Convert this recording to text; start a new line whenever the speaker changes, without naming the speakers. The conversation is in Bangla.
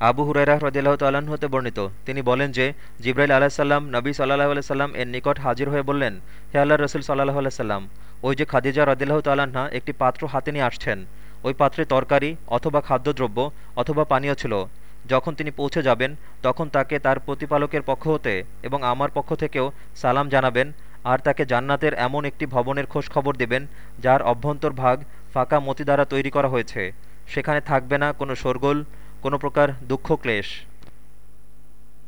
আবু হুরাইরা হ্রদিল্লাহ তাল্লাহ্ন হতে বর্ণিত। তিনি বলেন যে, জিব্রাইল আলাহিসাল্লাম নবী সাল্লাহ আলাইসাল্লাম এর নিকট হাজির হয়ে বললেন, হে আল্লাহ রসুল সাল্লাহ আলাইসাল্লাম ওই যে খাদিজা রদিল্লাহ তাল্লাহা একটি পাত্র হাতে নিয়ে আসছেন। ওই পাত্রে তরকারি অথবা খাদ্যদ্রব্য অথবা পানীয় ছিল। যখন তিনি পৌঁছে যাবেন, তখন তাকে তার প্রতিপালকের পক্ষ হতে এবং আমার পক্ষ থেকেও সালাম জানাবেন আর তাকে জান্নাতের এমন একটি ভবনের খোঁজ খবর দেবেন, যার অভ্যন্তর ভাগ ফাঁকা মতি দ্বারা তৈরি করা হয়েছে। সেখানে থাকবে না কোনো শোরগোল কোনো প্রকার দুঃখ ক্লেশ